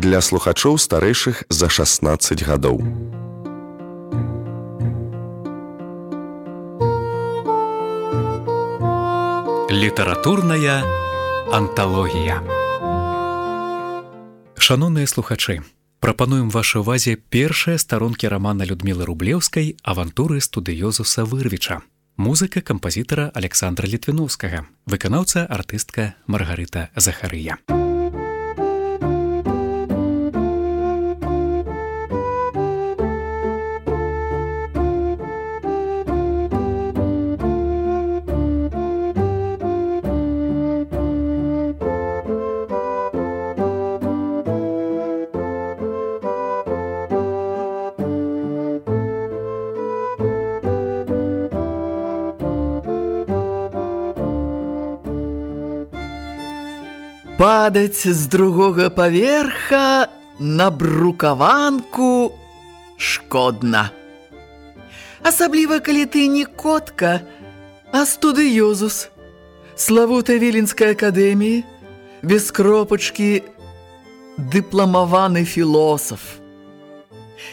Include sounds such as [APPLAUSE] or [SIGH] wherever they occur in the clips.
для слухачоў старэйшых за 16 гадоў. Літаратурная анталогія. Шаноўныя слухачы, прапануем вашай увазе першыя старонкі рамана Людмілы Рублеўскай авантуры студыёзуса Вырвіча. Музыка кампазітара Александра Літвіновскага, выканаўца артыстка Маргарыта Захарыя. Падаць з другога паверха на брукаванку шкодна. Асабліва, калі ты не котка, а студыёзус, славута Віленскай акадэміі, без кропачкі дыпламаваны філосаф.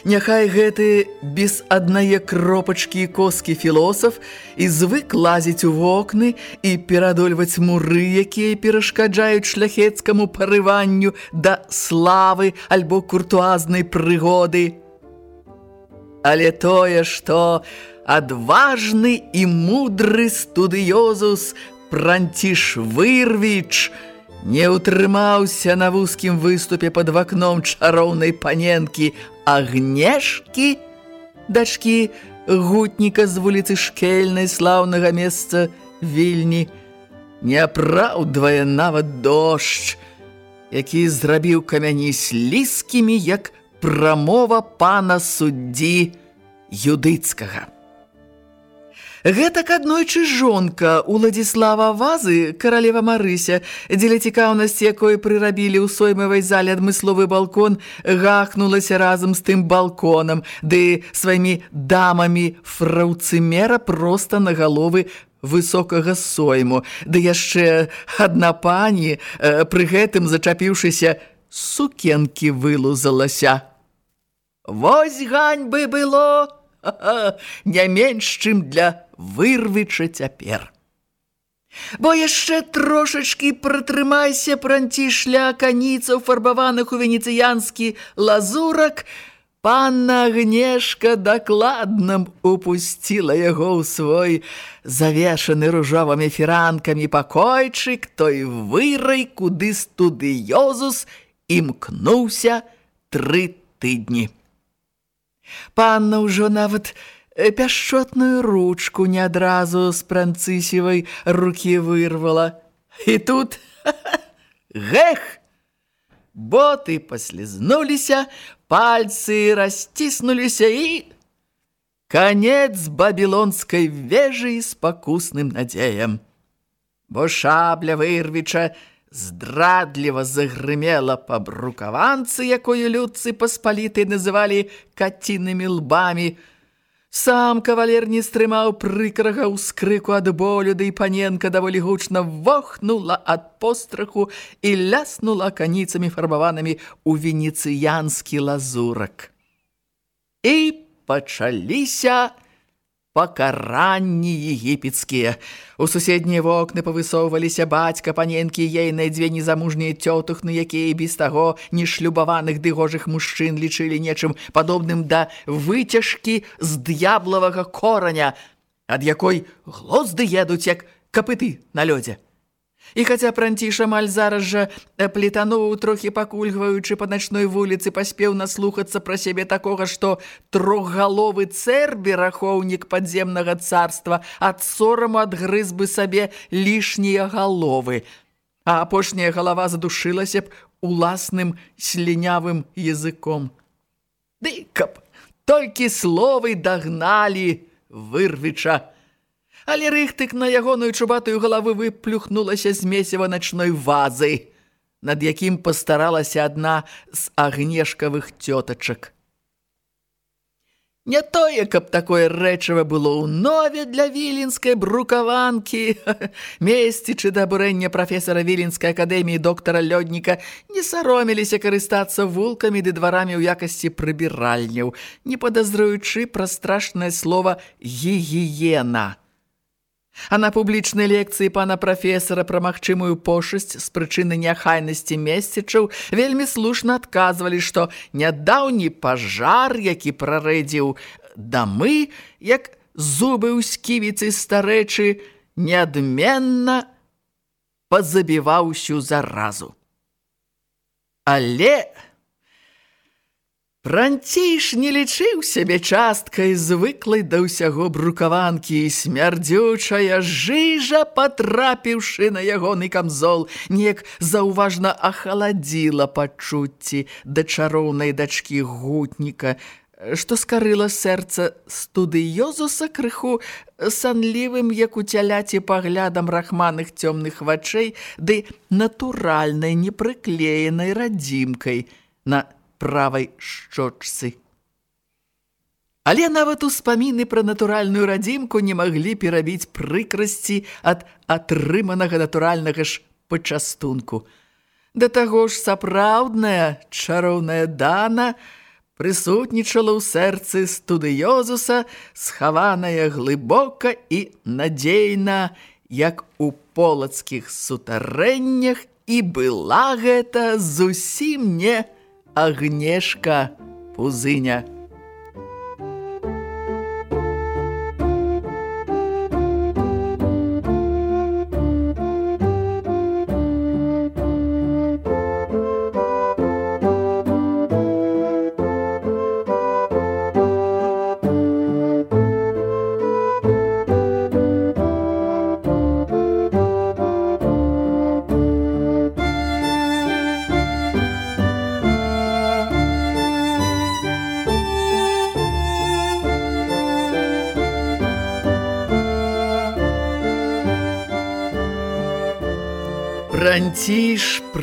Няхай гэты без аднае кропачкі коскі філосаф і звык лазіць у вокны і перадольваць муры, якія перашкаджаюць шляхецкаму парыванню да славы альбо куртуазнай прыгоды. Але тое, што адважны і мудры студыёзус Пранціш Вырвіч – не ўтрымаўся на вузкім выступе пад вакном чароўнай паненкі агнешкі, дачкі гутніка з вуліцы шкельнай слаўнага месца вільні, не апраўдвае нават дождж, які зрабіў камяні слізкімі, як прамова пана суддзі юдыцкага. Гэтак аднойчы жонка Уладзіслава Вазы, каралева Марыся, дзеля цікаўнасці, якой прырабілі ў соймавай зале адмысловы балкон, гахнулася разам з тым балконам, ды сваімі дамамі фраўцымера проста на галовы высокага сойму. Ды яшчэ адна пані, пры гэтым зачапіўшыся, сукенкі вылузалася. «Вось ганьбы было!» не менш, чым для вырвіча цяпер. Бо яшчэ трошачкі пратрымайся пранці шля каніцаў фарбаваных у венецыянскі лазурак, панна Агнешка дакладным упусціла яго ў свой завешаны ружовымі фіранкамі пакойчык той вырай, куды студыёзус імкнуўся тры тыдні. Панна ўжо нават пяшчотную ручку не адразу з пранцысевай рукі вырвала. І тут [LAUGHS] гэх! Боты паслізнуліся, пальцы расціснуліся і канец бабілонскай вежы з пакусным надзеем. Бо шабля вырвіча здрадліва загрымела па брукаванцы, якую людцы паспаліты называлі кацінымі лбамі. Сам кавалер не стрымаў прыкрага ўскрыку ад болю, ды да і паненка даволі гучна вохнула ад постраху і ляснула каніцамі фарбаванымі ў венецыянскі лазурак. І пачаліся пакаранні егіпецкія. У суседнія вокны павысоўваліся бацька, паненкі, ейныя дзве незамужнія цётухны, якія без таго нешлюбаваных дыгожых мужчын лічылі нечым падобным да выцяжкі з д'яблавага кораня, ад якой глозды едуць, як капыты на лёдзе. І хаця пранціш амаль зараз жа плетануў, трохі пакульгваючы па начной вуліцы, паспеў наслухацца пра сябе такога, што трохгаловы цэрбі рахоўнік падземнага царства ад сораму адгрыз бы сабе лішнія галовы. А апошняя галава задушылася б уласным слінявым языком. Ды каб толькі словы дагналі вырвіча але рыхтык на ягоную чубатую галавы выплюхнулася з месіва начной вазы, над якім пастаралася адна з агнешкавых цётачак. Не тое, каб такое рэчыва было ў нове для віленскай брукаванкі. [LAUGHS] Месцічы да бурэння прафесара віленскай акадэміі доктара Лёдніка не сароміліся карыстацца вулкамі ды дварамі ў якасці прыбіральняў, не падазруючы пра страшнае слова «гігіена». А на публічнай лекцыі пана прафесара пра магчымую пошасць з прычыны няхайнасці месцічаў вельмі слушна адказвалі, што нядаўні пажар, які прарэдзіў дамы, як зубы ў сківіцы старэчы, неадменна пазабіваў усю заразу. Але... Франціш не лічыў сябе часткай звыклай да ўсяго брукаванкі і смярдзючая жыжа, патрапіўшы на ягоны камзол, неяк заўважна ахаладзіла пачуцці да чароўнай дачкі гутніка, што скарыла сэрца студыёзуса крыху санлівым, як у цяляці паглядам рахманых цёмных вачэй, ды натуральнай непрыклеенай радзімкай. На правай шчочцы. Але нават успаміны пра натуральную радзімку не маглі перабіць прыкрасці ад атрыманага натуральнага ж пачастунку. Да таго ж сапраўдная чароўная дана прысутнічала ў сэрцы студыёзуса, схаваная глыбока і надзейна, як у полацкіх сутарэннях, і была гэта зусім не Агнешка Пузыня.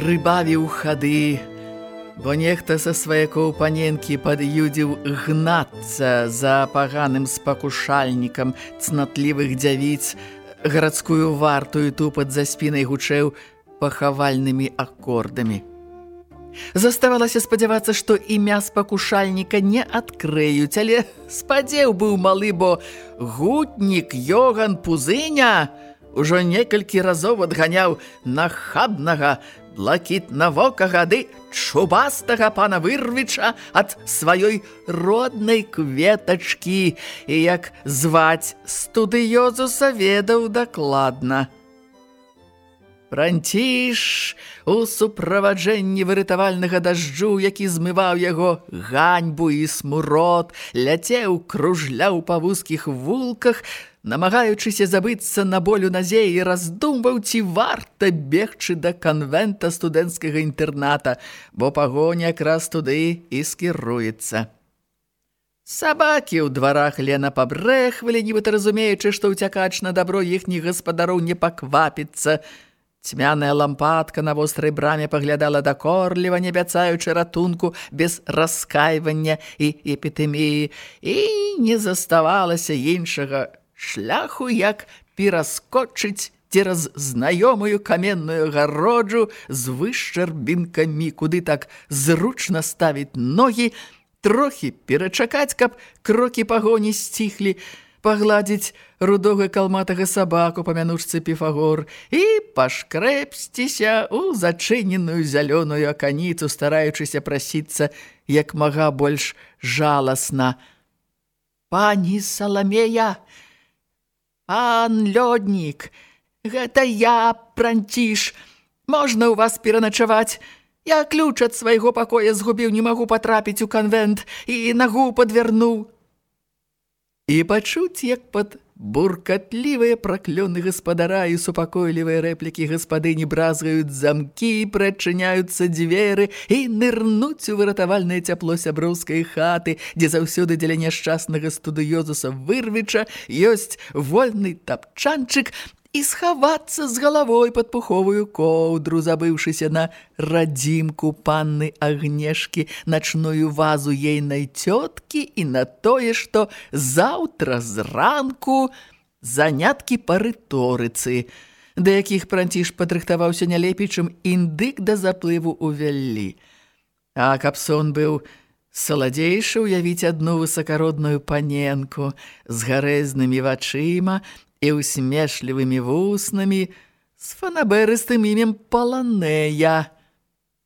Прыбавіў хады, бо нехта са сваякоў паненкі пад'юдзіў гнацца за паганым спакушальнікам цнатлівых дзявіц, гарадскую вартую тупат за спінай гучэў пахавальнымі акордамі. Заставалася спадзявацца, што імя спакушальніка не адкрыюць, але спадзеў быў малы, бо гутнік Йоган Пузыня – ужо некалькі разоў адганяў нахабнага, блакітнавокага ды чубастага пана вырвіча ад сваёй роднай кветачкі і як зваць студыёзуса ведаў дакладна. Франціш у суправаджэнні выратавальнага дажджу, які змываў яго ганьбу і смурод, ляцеў, кружляў па вузкіх вулках, намагаючыся забыцца на болю назе і раздумваў, ці варта бегчы да канвента студэнцкага інтэрната, бо пагоня якраз туды і скіруецца. Сабакі ў дварах Лена пабрэхвалі, нібыта разумеючы, што ўцякач на дабро іхніх гаспадароў не паквапіцца. Цьмяная лампадка на вострай браме паглядала дакорліва, не бяцаючы ратунку без раскайвання і эпітэміі, і не заставалася іншага шляху, як пераскочыць цераз знаёмую каменную гароджу з вышчарбінкамі, куды так зручна ставіць ногі, трохі перачакаць, каб крокі пагоні сціхлі, пагладзіць рудога калматага сабаку па мянушцы піфагор і пашкрэпсціся ў зачыненую зялёную аканіцу, стараючыся прасіцца як мага больш жаласна. «Пані Саламея!» «Пан лёднік, гэта я, пранціш, можна ў вас пераначаваць? Я ключ ад свайго пакоя згубіў, не магу патрапіць у канвент і нагу падвярнуў». І пачуць, як пад буркатлівыя праклёны гаспадара і супакойлівыя рэплікі гаспадыні бразгаюць замкі, прачыняюцца дзверы і нырнуць у выратавальнае цяпло сяброўскай хаты, дзе заўсёды дзеля няшчаснага студыёзуса вырвіча ёсць вольны тапчанчык і схавацца з галавой пад пуховую коўдру, забыўшыся на радзімку панны Агнешкі, начную вазу ейнай цёткі і на тое, што заўтра зранку заняткі па рыторыцы, да якіх пранціш падрыхтаваўся не лепей, чым індык да заплыву ўвяллі. А каб сон быў Саладзейшы ўявіць адну высакародную паненку з гарэзнымі вачыма і усмешлівымі вуснамі з фанаберыстым імем Паланея,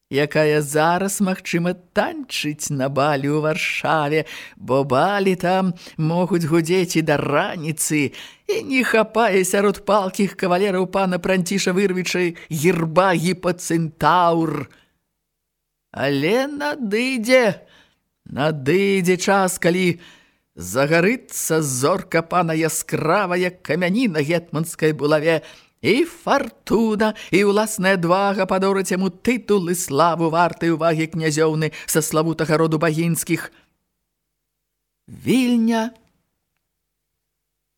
якая зараз, магчыма, танчыць на балі ў Варшаве, бо балі там могуць гудзець і да раніцы, і не хапае сярод палкіх кавалераў пана Пранціша Вырвічай герба гіпацэнтаур. Але надыдзе, Надыдзе час, калі загарыцца зорка пана яскравая камяні на гетманскай булаве, і фартуна, і ўласная двага падораць яму тытул і славу вартай увагі князёўны са славутага роду багінскіх. Вільня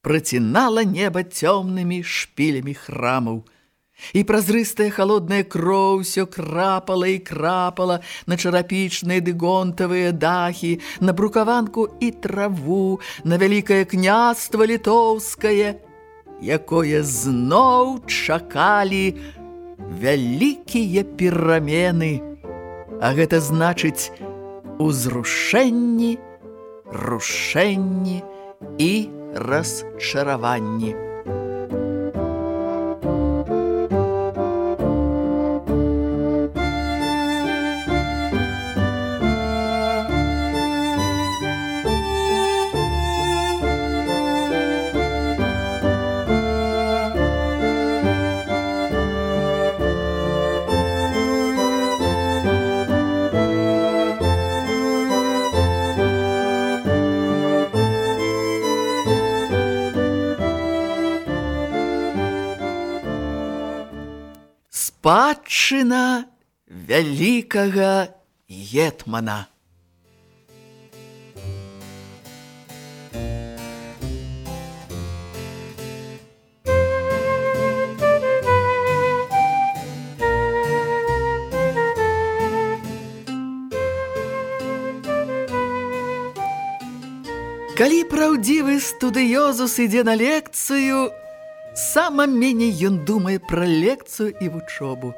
працінала неба цёмнымі шпілямі храмаў – І празрыстая холодная кроў усё крапала і крапала на чарапічныя дыгонтавыя дахі, на брукаванку і траву, на вялікае княства літоўскае, якое зноў чакалі вялікія перамены. А гэта значыць узрушэнні, рушэнні і расчараванні. Спадчына вялікага гетмана. Калі праўдзівы студыёзус ідзе на лекцыю, Сама меней ён думае пра лекцыю і вучобу.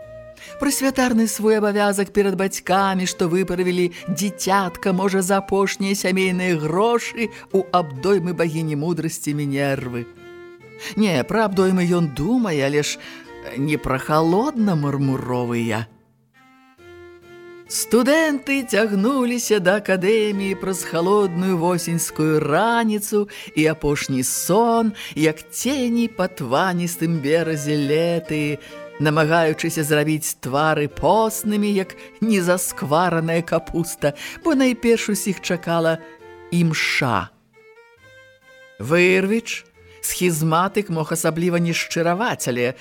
Пра святарны свой абавязак перад бацькамі, што выправілі дзіцятка, можа, за апошнія сямейныя грошы ў абдоймы багіні мудрасці Мінервы. Не, пра абдоймы ён думае, але ж не пра халодна мармуровыя. Студэнты цягнуліся да акадэміі праз халодную восеньскую раніцу і апошні сон, як цені па тваністым беразе леты, намагаючыся зрабіць твары поснымі, як незасквараная капуста, бо найперш усіх чакала імша. Вырвіч, схізматык мог асабліва не шчыраваць, але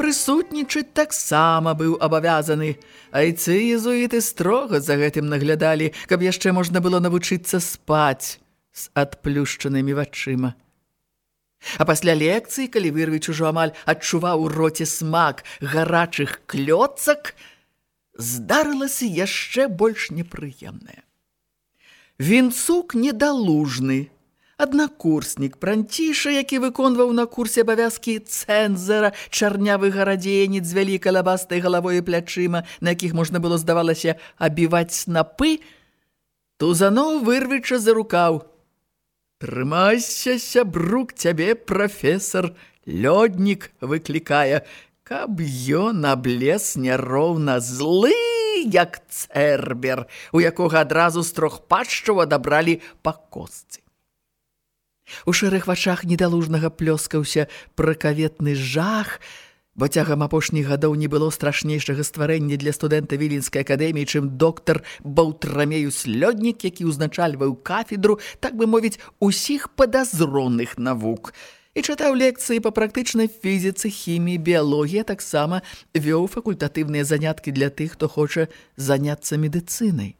прысутнічаць таксама быў абавязаны. Айцы езуіты строга за гэтым наглядалі, каб яшчэ можна было навучыцца спаць з адплюшчанымі вачыма. А пасля лекцыі, калі вырвіч ужо амаль адчуваў у роце смак гарачых клёцак, здарылася яшчэ больш непрыемнае. Вінцук недалужны, аднакурснік пранціша, які выконваў на курсе абавязкі цэнзара, чарнявы гарадзенец з вялікай лабастай галавой і плячыма, на якіх можна было, здавалася, абіваць снапы, тузануў вырвіча за рукаў. «Трымайся, сябрук, цябе прафесор, лёднік выклікае, каб ён аблес няроўна злы, як цэрбер, у якога адразу з трох патчаў адабралі па костцы. У шэрых вачах недалужнага плёскаўся пракаветны жах, бо цягам апошніх гадоў не было страшнейшага стварэння для студэнта Віленскай акадэміі, чым доктар Баўтрамеюс Лёднік, які ўзначальваў кафедру, так бы мовіць, усіх падазронных навук. І чытаў лекцыі па практычнай фізіцы, хіміі, біялогіі, таксама вёў факультатыўныя заняткі для тых, хто хоча заняцца медыцынай.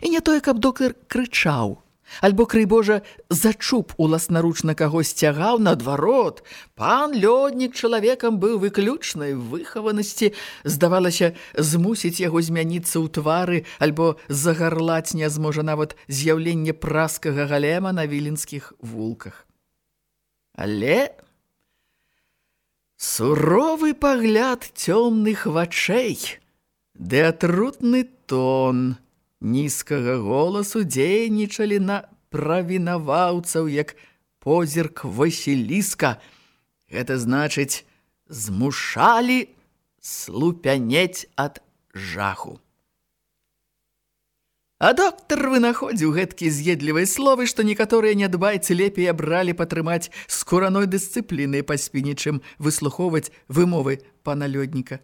І не тое, каб доктар крычаў, Альбо, крый Божа, зачуп уласнаручна каго сцягаў наадварот. Пан лёднік чалавекам быў выключнай выхаванасці, здавалася, змусіць яго змяніцца ў твары, альбо загарлаць не зможа нават з'яўленне праскага галема на віленскіх вулках. Але суровы пагляд цёмных вачэй, ды атрутны тон – нізкага голасу дзейнічалі на правінаваўцаў, як позірк Васіліска. Гэта значыць, змушалі слупянець ад жаху. А доктар вынаходзіў гэткі з'едлівыя словы, што некаторыя нядбайцы лепей абралі патрымаць скураной дысцыпліны па спіне, чым выслухоўваць вымовы пана лёдніка.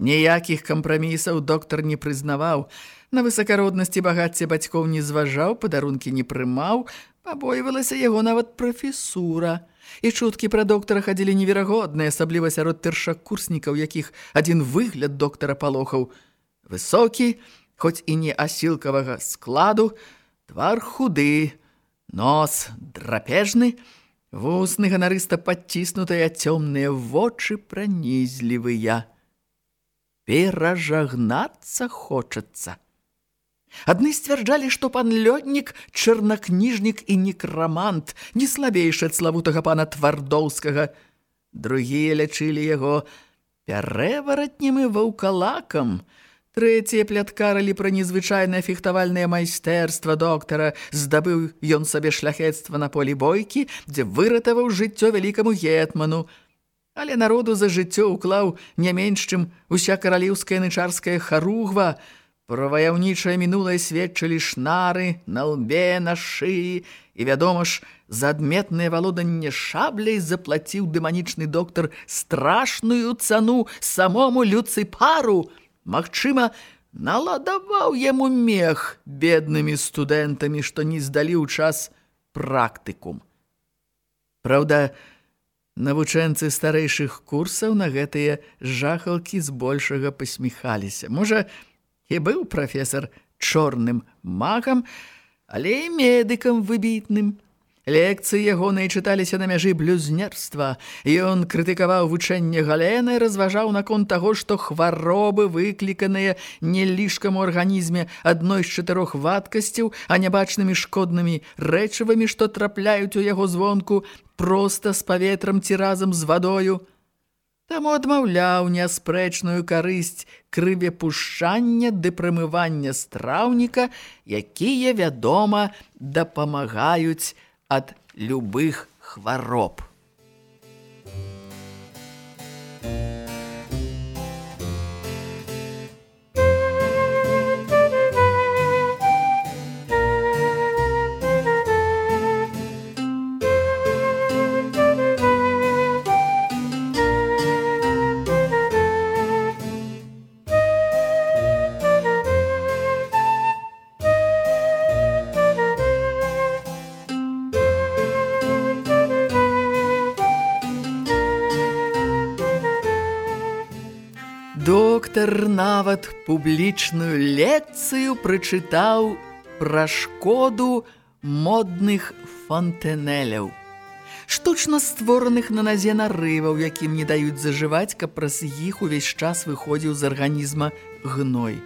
Ніякіх кампрамісаў доктар не прызнаваў, На высакароднасці багацця бацькоў не зважаў, падарункі не прымаў, пабойвалася яго нават прафесура. І чуткі пра доктара хадзілі неверагодныя, асабліва сярод першакурснікаў, якіх адзін выгляд доктара палохаў. Высокі, хоць і не асілкавага складу, твар худы, нос драпежны, вусны ганарыста падціснутыя цёмныя вочы пранізлівыя. Перажагнацца хочацца. Адны сцвярджалі, што пан лёднік чарнакніжнік і некрамант, не слабейшы ад славутага пана твардоўскага. Другія лячылі яго пярэваратнім і ваўкалакам. Трэція пляткаралі пра незвычайнае фехтавальнае майстэрства доктара, здабыў ён сабе шляхецтва на полі бойкі, дзе выратаваў жыццё вялікаму гетману. Але народу за жыццё ўклаў не менш, чым уся караліўская нычарская харугва – Пра ваяўнічае мінулае сведчылі шнары, на лбе, на шыі, і, вядома ж, за адметнае валоданне шабляй заплаціў дэманічны доктар страшную цану самому люцыпару. Магчыма, наладаваў яму мех беднымі студэнтамі, што не здалі ў час практыкум. Праўда, навучэнцы старэйшых курсаў на гэтыя жахалкі збольшага пасміхаліся. Можа, і быў прафесор чорным магам, але і медыкам выбітным. Лекцыі ягоныя чыталіся на мяжы блюзнерства. Ён крытыкаваў вучэнне Галена і разважаў наконт таго, што хваробы, выкліканыя не лішкам у арганізме адной з чатырох вадкасцяў, а нябачнымі шкоднымі рэчывамі, што трапляюць у яго звонку проста з паветрам ці разам з вадою – таму адмаўляў няспрэчную карысць крывепушчання ды прымывання страўніка, якія, вядома, дапамагаюць ад любых хвароб. Нават публічную лекцыю прачытаў пра шкоду модных фонтэнеляў. Штучна створаных на назе нарываў, якім не даюць зажываць, каб праз іх увесь час выходзіў з арганізма гной.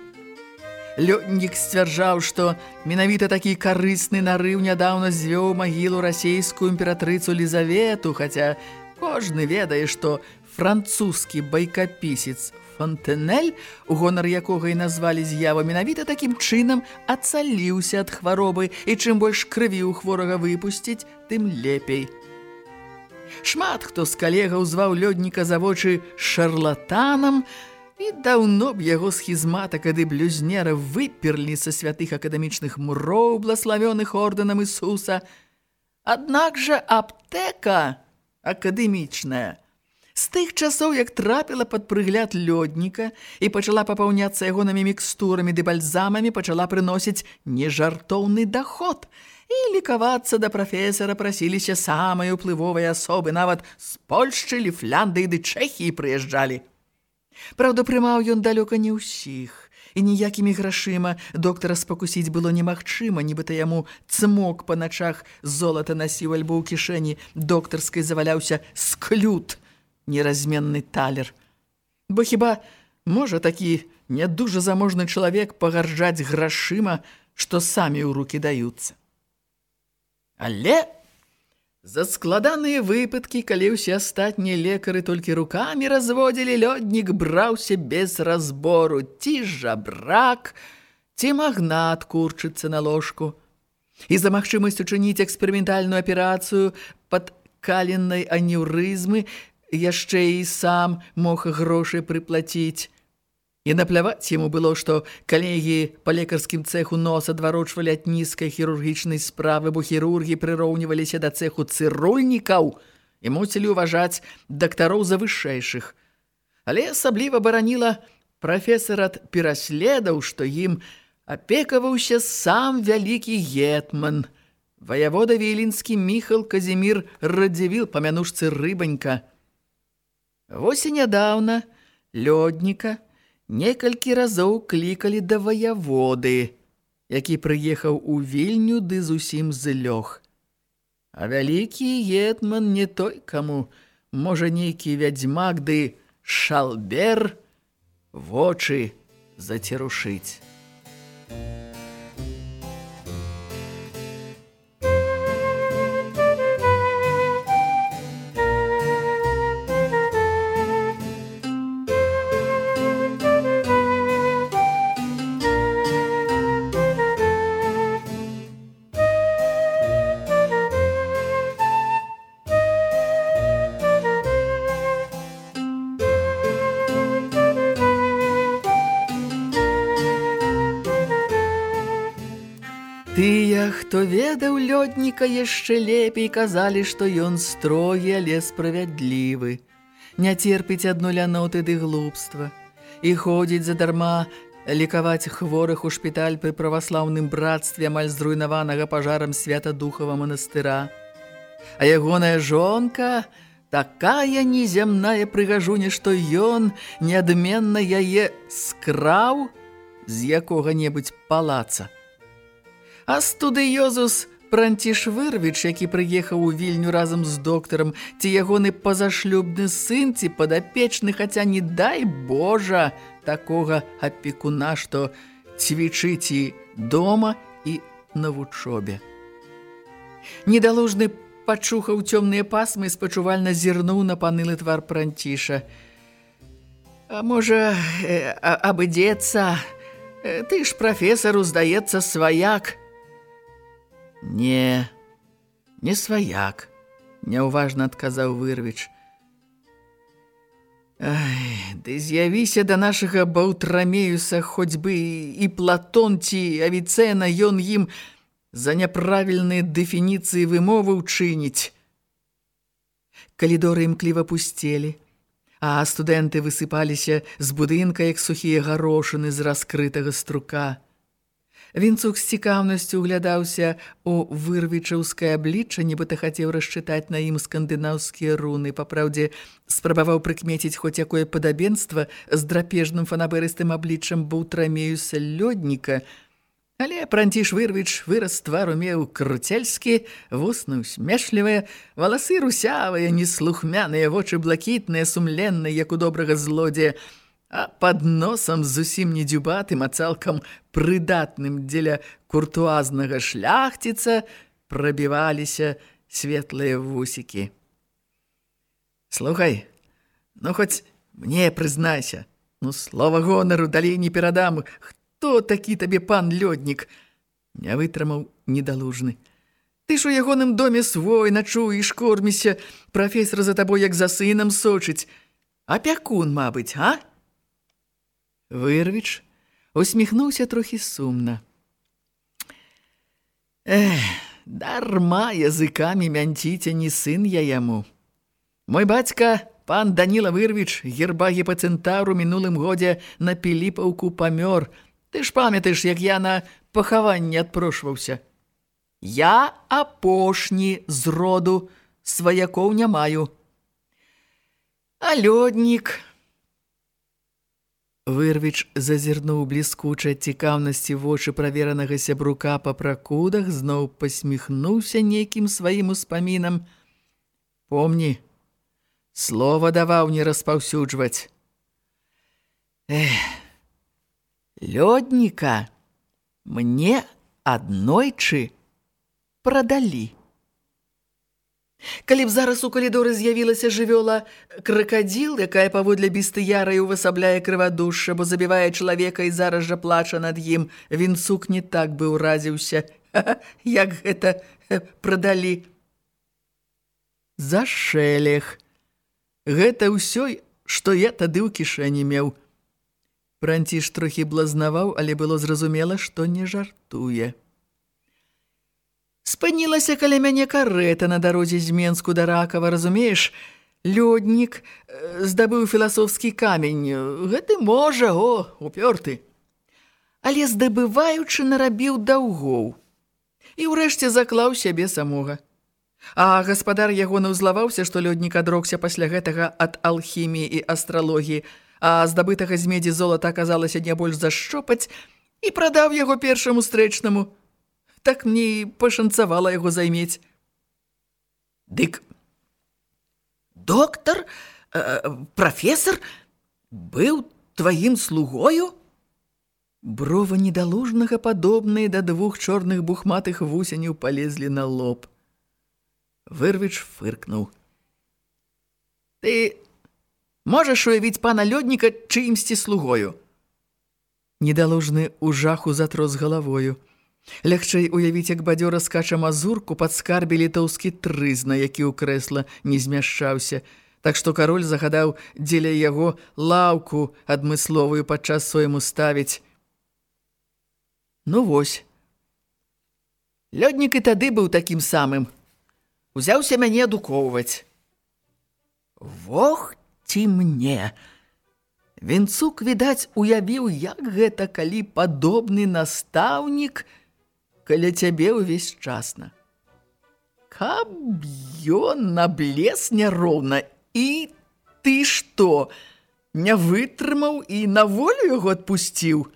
Лётнік сцвярджаў, што менавіта такі карысны нарыў нядаўна звёў магілу расейскую імператрыцу Лізавету, хаця кожны ведае, што французскі байкапісец Фонтенель, у гонар якога і назвалі з'ява менавіта такім чынам, ацаліўся ад хваробы, і чым больш крыві ў хворага выпусціць, тым лепей. Шмат хто з калегаў зваў лёдніка за вочы шарлатанам, і даўно б яго схізматак ады блюзнера выперлі са святых акадэмічных муроў, блаславёных ордэнам Ісуса. Аднак жа аптэка акадэмічная – З тых часоў, як трапіла пад прыгляд лёдніка і пачала папаўняцца ягонымі мікстурамі ды бальзамамі, пачала прыносіць нежартоўны даход. І лікавацца да прафесара прасіліся самыя ўплывовыя асобы, нават з Польшчы, Ліфлянды ды Чэхіі прыязджалі. Праўда, прымаў ён далёка не ўсіх, і ніякімі грашыма доктара спакусіць было немагчыма, нібыта яму цмок па начах золата насіў альбо ў кішэні доктарскай заваляўся склют, неразменны талер. Бо хіба можа такі не дужа заможны чалавек пагарджаць грашыма, што самі ў рукі даюцца. Але за складаныя выпадкі, калі ўсе астатнія лекары толькі рукамі разводзілі, лёднік браўся без разбору, ці жабрак, ці магнат курчыцца на ложку. І за магчымасць учыніць эксперыментальную аперацыю пад каленнай анеўрызмы яшчэ і сам мог грошы прыплаціць. І напляваць яму было, што калегі па лекарскім цэху нос адварочвалі ад нізкай хірургічнай справы, бо хірургі прыроўніваліся да цэху цырульнікаў і мусілі ўважаць дактароў за вышэйшых. Але асабліва бараніла прафесар ад пераследаў, што ім апекаваўся сам вялікі гетман. Ваявода Вілінскі Міхал Казімір Радзівіл, памянушцы рыбанька. Вось і нядаўна лёдніка – некалькі разоў клікалі да ваяводы, які прыехаў у вільню ды зусім злёг. А вялікі гетман не той, каму можа нейкі вядзьмак ды шалбер вочы зацерушыць. Ведаў лёдніка яшчэ лепей казалі, што ён строгі, але справядлівы. Не церпіць адну ляноты ды глупства. І ходзіць задарма лікаваць хворых у шпіталь пры праваслаўным братстве амаль зруйнаванага пажарам свята-духава манастыра. А ягоная жонка такая неземная прыгажуня, што ён неадменна яе скраў з якога-небудзь палаца. А студыёзус Пранціш Вырвіч, які прыехаў у вільню разам з доктарам, ці ягоны пазашлюбны сын, ці падапечны, хаця не дай Божа такога апекуна, што цвічыць і дома і на вучобе. Недалужны пачухаў цёмныя пасмы і спачувальна зірнуў на панылы твар Пранціша. А можа, э, абыдзецца, ты ж прафесару, здаецца, сваяк, Не, не сваяк, няўважна адказаў вырвіч. Ай, ды з'явіся да нашага баўтрамеюса хоць бы і платон ці авіцэна ён ім за няправільныя дэфініцыі вымовы ўчыніць. Калідоры імкліва пусцелі, а студэнты высыпаліся з будынка, як сухія гарошыны з раскрытага струка. Вінцук з цікаўнасцю углядаўся у вырвічаўскае аблічча, нібыта хацеў расчытаць на ім скандынаўскія руны. Папраўдзе, спрабаваў прыкмеціць хоць якое падабенства з драпежным фанаберыстым абліччам баўтрамеюса лёдніка. Але Пранціш Вырвіч вырас твару меў круцельскі, вусны усмешлівыя, валасы русявыя, неслухмяныя, вочы блакітныя, сумленныя, як у добрага злодзея, а пад носам зусім не дзюбатым, а цалкам прыдатным дзеля куртуазнага шляхціца прабіваліся светлыя вусікі. Слухай, ну хоць мне прызнайся, ну слова гонару далей не перадам, хто такі табе пан лёднік? Не вытрымаў недалужны. Ты ж у ягоным доме свой начуеш, корміся, прафесар за табой як за сынам сочыць. Апякун, мабыць, а? Вырвіч усміхнуўся трохі сумна. Эх, дарма языкамі мянціце не сын я яму. Мой бацька, пан Даніла Вырвіч, герба гіпацэнтару мінулым годзе на Піліпаўку памёр. Ты ж памятаеш, як я на пахаванне адпрошваўся. Я апошні з роду сваякоў не маю. А лёднік... Вырвіч зазірнуў бліскучай цікаўнасці вочы праверанага сябрука па пракудах, зноў пасміхнуўся нейкім сваім успамінам. Помні, слова даваў не распаўсюджваць. Эх, лёдніка мне аднойчы прадалі. Калі б зараз у калідоры з'явілася жывёла кракадзіл, якая паводле бістыярай увасабляе крывадушша, бо забівае чалавека і зараз жа плача над ім, вінцук не так бы ўразіўся, [LAUGHS] як гэта прадалі. За шэлег. Гэта ўсё, што я тады ў кішэні меў. Пранціш трохі блазнаваў, але было зразумела, што не жартуе. Спынілася каля мяне карэта на дарозе з Менску да Ракава, разумееш? Лёднік э, здабыў філасофскі камень. Гэты можа, о, упёрты. Але здабываючы нарабіў даўгоў. І ўрэшце заклаў сябе самога. А гаспадар яго наўзлаваўся, што лёднік адрокся пасля гэтага ад алхіміі і астралогіі, а здабытага з медзі золата аказалася не больш зашчопаць і прадаў яго першаму стрэчнаму так мне і пашанцавала яго займець. Дык доктар, э, прафесор быў тваім слугою? Брова недалужнага падобныя да двух чорных бухматых вусеняў палезлі на лоб. Вырвіч фыркнуў. Ты можаш уявіць пана лёдніка чыімсьці слугою? Недалужны ў жаху затрос галавою. Лягчэй уявіць, як бадзёра скача мазурку, падскарбілі тоўскі трызна, які ў крэсла не змяшчаўся. Так што кароль загадаў дзеля яго лаўку адмысловую падчас свайму ставіць. Ну вось. Лёднік і тады быў такім самым. Узяўся мяне адукоўваць. Вох ці мне! Вінцук, відаць, уявіў, як гэта, калі падобны настаўнік – каля цябе ўвесь часна. Каб ён наблес няроўна, і ты што, не вытрымаў і на волю яго адпусціў?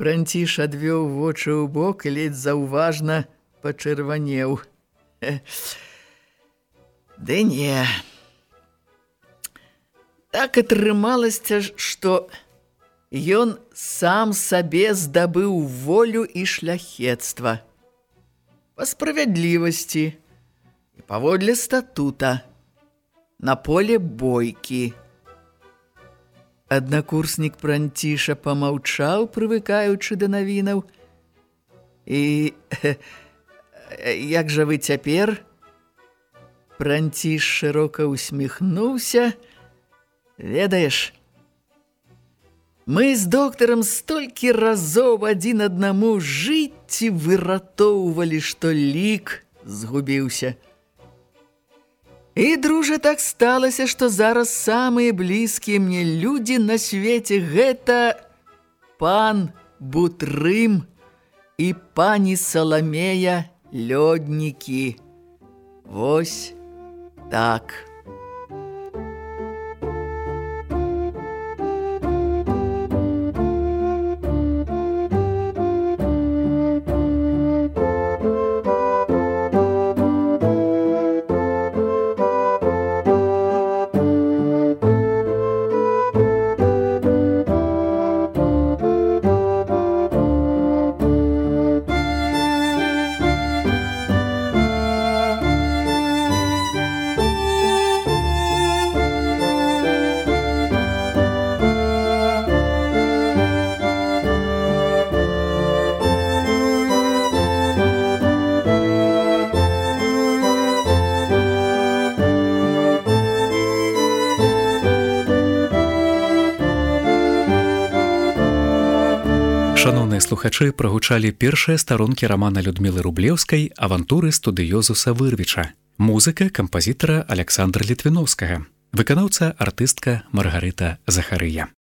Пранціш адвёў вочы ў бок і ледзь заўважна пачырванеў. Ды не. Так атрымалася, што... Ён сам сабе здабыў волю і шляхетства. Па справядлівасці і паводле статута на поле бойкі. Аднакурснік пранціша памаўчаў, прывыкаючы да навінаў. І як жа вы цяпер? Пранціш шырока усміхнуўся. Ведаеш, Мы з доктарам столькі разоў адзін аднаму жыцці выратоўвалі, што лік згубіўся. І, дружа, так сталася, што зараз самыя блізкія мне людзі на свеце гэта пан Бутрым і пані Саламея лёднікі. Вось так. Слухачы прагучалі першыя старонкі рамана Людмілы рублеўскай авантуры студыёзуса вырвіча музыка кампазітара александра літвіновскага выканаўца артыстка маргарыта захарыя